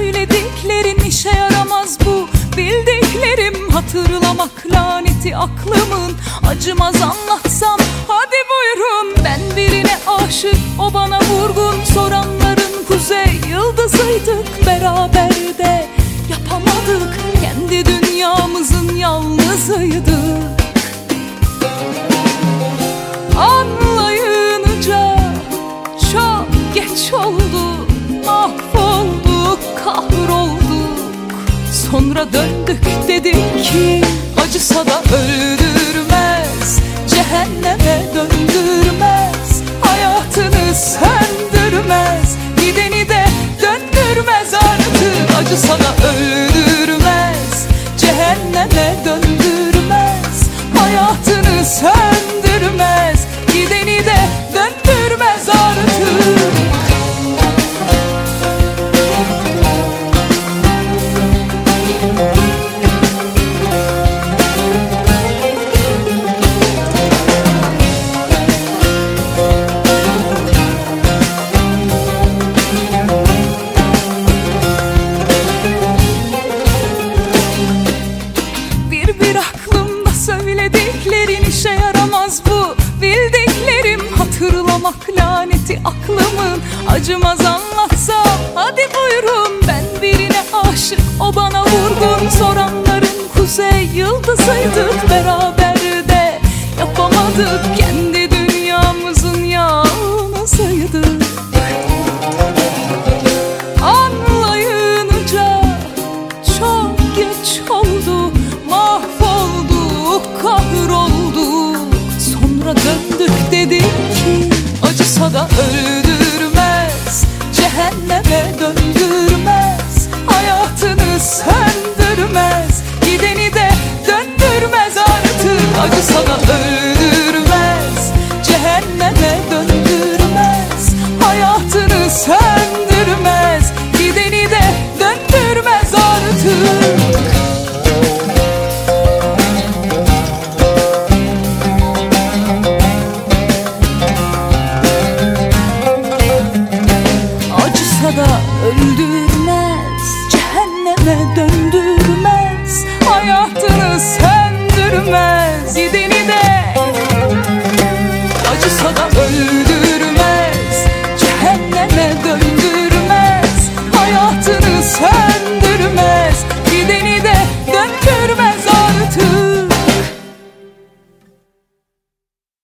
Söylediklerin işe yaramaz bu. Bildiklerim hatırlamak laneti aklımın. Acımaz anlatsam hadi buyurun. Ben birine aşık o bana vurgun. Soranların kuzey yıldızıydık beraber de Yapamadık. Kendi dünyamızın yalnızıydık Anlayınca çok geç oldu Sonra döndük dedik ki Acısa da öldürmez Cehenneme döndürmez Hayatını söndürmez Gideni de döndürmez artık. Acısa da öldürmez Cehenneme döndürmez Hayatını söndürmez aklımın Acımaz anlatsam hadi buyurun Ben birine aşık o bana vurgun. Soranların kuzey yıldızıydık beraber de Yapamadık. Kendi dünyamızın yalnızıydık Acısa da öldürmez Da öldürmez Cehenneme döndürmez Hayatını söndürmez. Gideni de Acısa da öldürmez